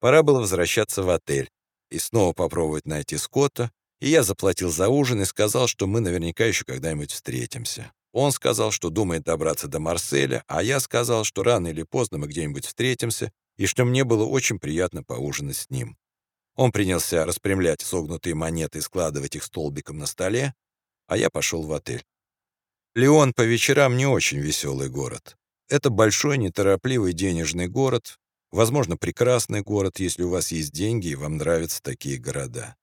Пора было возвращаться в отель и снова попробовать найти Скотта, и я заплатил за ужин и сказал, что мы наверняка еще когда-нибудь встретимся. Он сказал, что думает добраться до Марселя, а я сказал, что рано или поздно мы где-нибудь встретимся, и что мне было очень приятно поужинать с ним. Он принялся распрямлять согнутые монеты и складывать их столбиком на столе, а я пошел в отель. Леон по вечерам не очень веселый город. Это большой, неторопливый денежный город, возможно, прекрасный город, если у вас есть деньги и вам нравятся такие города.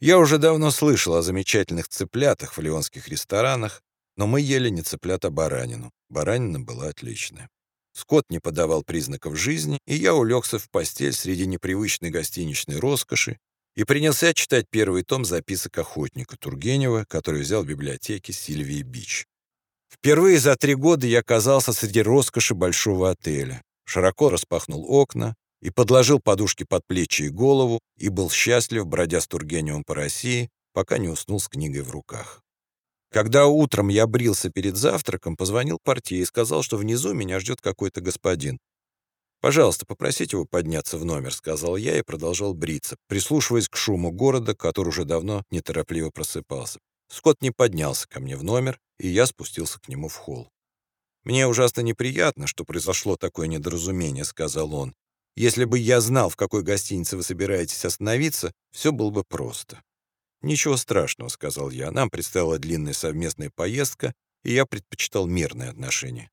Я уже давно слышал о замечательных цыплятах в леонских ресторанах, но мы ели не цыплят, а баранину. Баранина была отличная. Скотт не подавал признаков жизни, и я улегся в постель среди непривычной гостиничной роскоши и принялся читать первый том записок охотника Тургенева, который взял в библиотеке Сильвии Бич. Впервые за три года я оказался среди роскоши большого отеля, широко распахнул окна и подложил подушки под плечи и голову, и был счастлив, бродя с Тургеневым по России, пока не уснул с книгой в руках. Когда утром я брился перед завтраком, позвонил портье и сказал, что внизу меня ждет какой-то господин. «Пожалуйста, попросите его подняться в номер», — сказал я и продолжал бриться, прислушиваясь к шуму города, который уже давно неторопливо просыпался. Скотт не поднялся ко мне в номер, и я спустился к нему в холл. «Мне ужасно неприятно, что произошло такое недоразумение», — сказал он. «Если бы я знал, в какой гостинице вы собираетесь остановиться, все было бы просто». «Ничего страшного», — сказал я. «Нам предстояла длинная совместная поездка, и я предпочитал мирные отношения».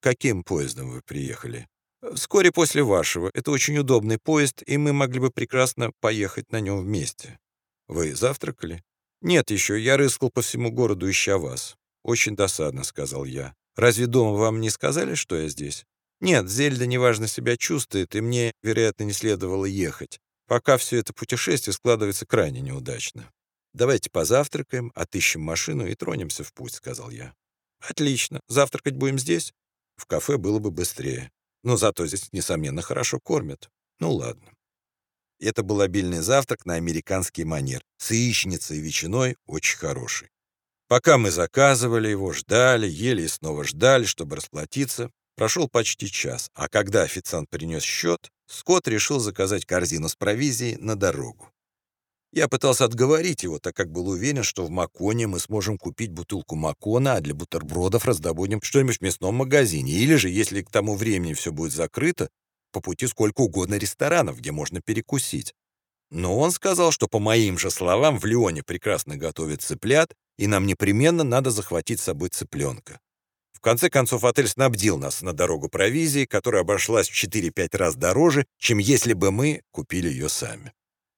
«Каким поездом вы приехали?» «Вскоре после вашего. Это очень удобный поезд, и мы могли бы прекрасно поехать на нем вместе». «Вы завтракали?» «Нет еще. Я рыскал по всему городу, ища вас». «Очень досадно», — сказал я. «Разве дома вам не сказали, что я здесь?» «Нет, Зельда неважно себя чувствует, и мне, вероятно, не следовало ехать. Пока все это путешествие складывается крайне неудачно». «Давайте позавтракаем, отыщем машину и тронемся в путь», — сказал я. «Отлично. Завтракать будем здесь?» В кафе было бы быстрее. Но зато здесь, несомненно, хорошо кормят. Ну ладно. Это был обильный завтрак на американский манер, с яичницей и ветчиной очень хороший. Пока мы заказывали его, ждали, ели и снова ждали, чтобы расплатиться, прошел почти час, а когда официант принес счет, Скотт решил заказать корзину с провизией на дорогу. Я пытался отговорить его, так как был уверен, что в Маконе мы сможем купить бутылку Макона, а для бутербродов раздобудем что-нибудь в мясном магазине. Или же, если к тому времени все будет закрыто, по пути сколько угодно ресторанов, где можно перекусить. Но он сказал, что, по моим же словам, в Лионе прекрасно готовят цыплят, и нам непременно надо захватить с собой цыпленка. В конце концов, отель снабдил нас на дорогу провизией, которая обошлась в 4-5 раз дороже, чем если бы мы купили ее сами.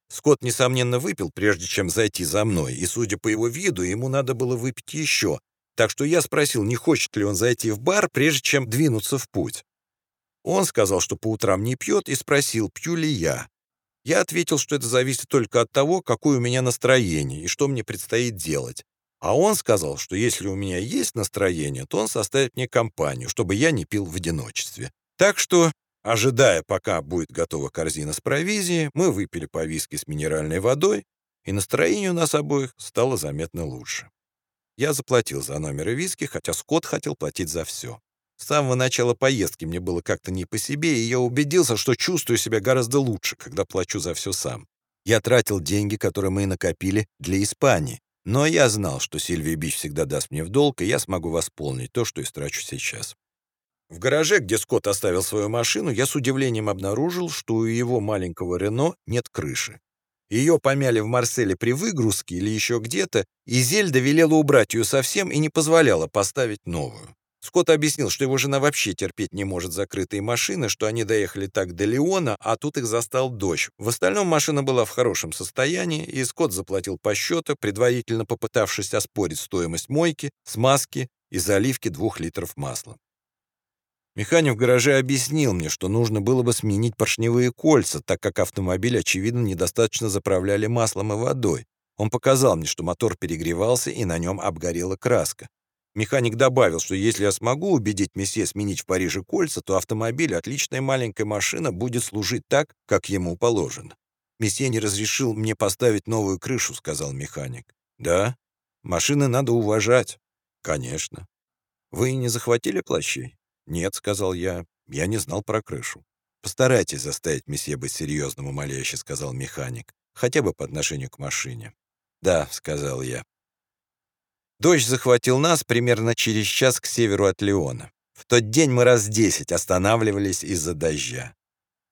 Скотт, несомненно, выпил, прежде чем зайти за мной, и, судя по его виду, ему надо было выпить еще, так что я спросил, не хочет ли он зайти в бар, прежде чем двинуться в путь. Он сказал, что по утрам не пьет, и спросил, пью ли я. Я ответил, что это зависит только от того, какое у меня настроение и что мне предстоит делать. А он сказал, что если у меня есть настроение, то он составит мне компанию, чтобы я не пил в одиночестве. Так что Ожидая, пока будет готова корзина с провизией, мы выпили по виски с минеральной водой, и настроение у нас обоих стало заметно лучше. Я заплатил за номер и виски, хотя Скотт хотел платить за все. С самого начала поездки мне было как-то не по себе, и я убедился, что чувствую себя гораздо лучше, когда плачу за все сам. Я тратил деньги, которые мы накопили для Испании, но я знал, что Сильвия Бич всегда даст мне в долг, и я смогу восполнить то, что истрачу сейчас. В гараже, где Скотт оставил свою машину, я с удивлением обнаружил, что у его маленького Рено нет крыши. Ее помяли в Марселе при выгрузке или еще где-то, и Зельда велела убрать ее совсем и не позволяла поставить новую. Скотт объяснил, что его жена вообще терпеть не может закрытые машины, что они доехали так до Леона, а тут их застал дождь. В остальном машина была в хорошем состоянии, и Скотт заплатил по счету, предварительно попытавшись оспорить стоимость мойки, смазки и заливки двух литров масла. Механик в гараже объяснил мне, что нужно было бы сменить поршневые кольца, так как автомобиль, очевидно, недостаточно заправляли маслом и водой. Он показал мне, что мотор перегревался и на нем обгорела краска. Механик добавил, что если я смогу убедить месье сменить в Париже кольца, то автомобиль, отличная маленькая машина, будет служить так, как ему положено. «Месье не разрешил мне поставить новую крышу», — сказал механик. «Да? Машины надо уважать». «Конечно». «Вы не захватили плащей?» «Нет», — сказал я, — «я не знал про крышу». «Постарайтесь заставить месье быть серьезным», — умоляюще сказал механик, «хотя бы по отношению к машине». «Да», — сказал я. Дождь захватил нас примерно через час к северу от Леона. В тот день мы раз десять останавливались из-за дождя.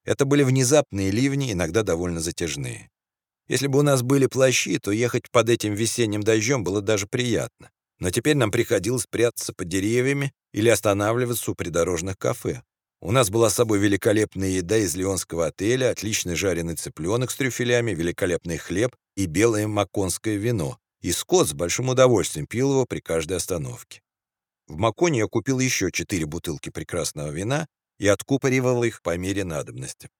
Это были внезапные ливни, иногда довольно затяжные. Если бы у нас были плащи, то ехать под этим весенним дождем было даже приятно. Но теперь нам приходилось прятаться под деревьями или останавливаться у придорожных кафе. У нас была с собой великолепная еда из леонского отеля, отличный жареный цыпленок с трюфелями, великолепный хлеб и белое маконское вино. И Скотт с большим удовольствием пил его при каждой остановке. В Маконе я купил еще четыре бутылки прекрасного вина и откупоривал их по мере надобности.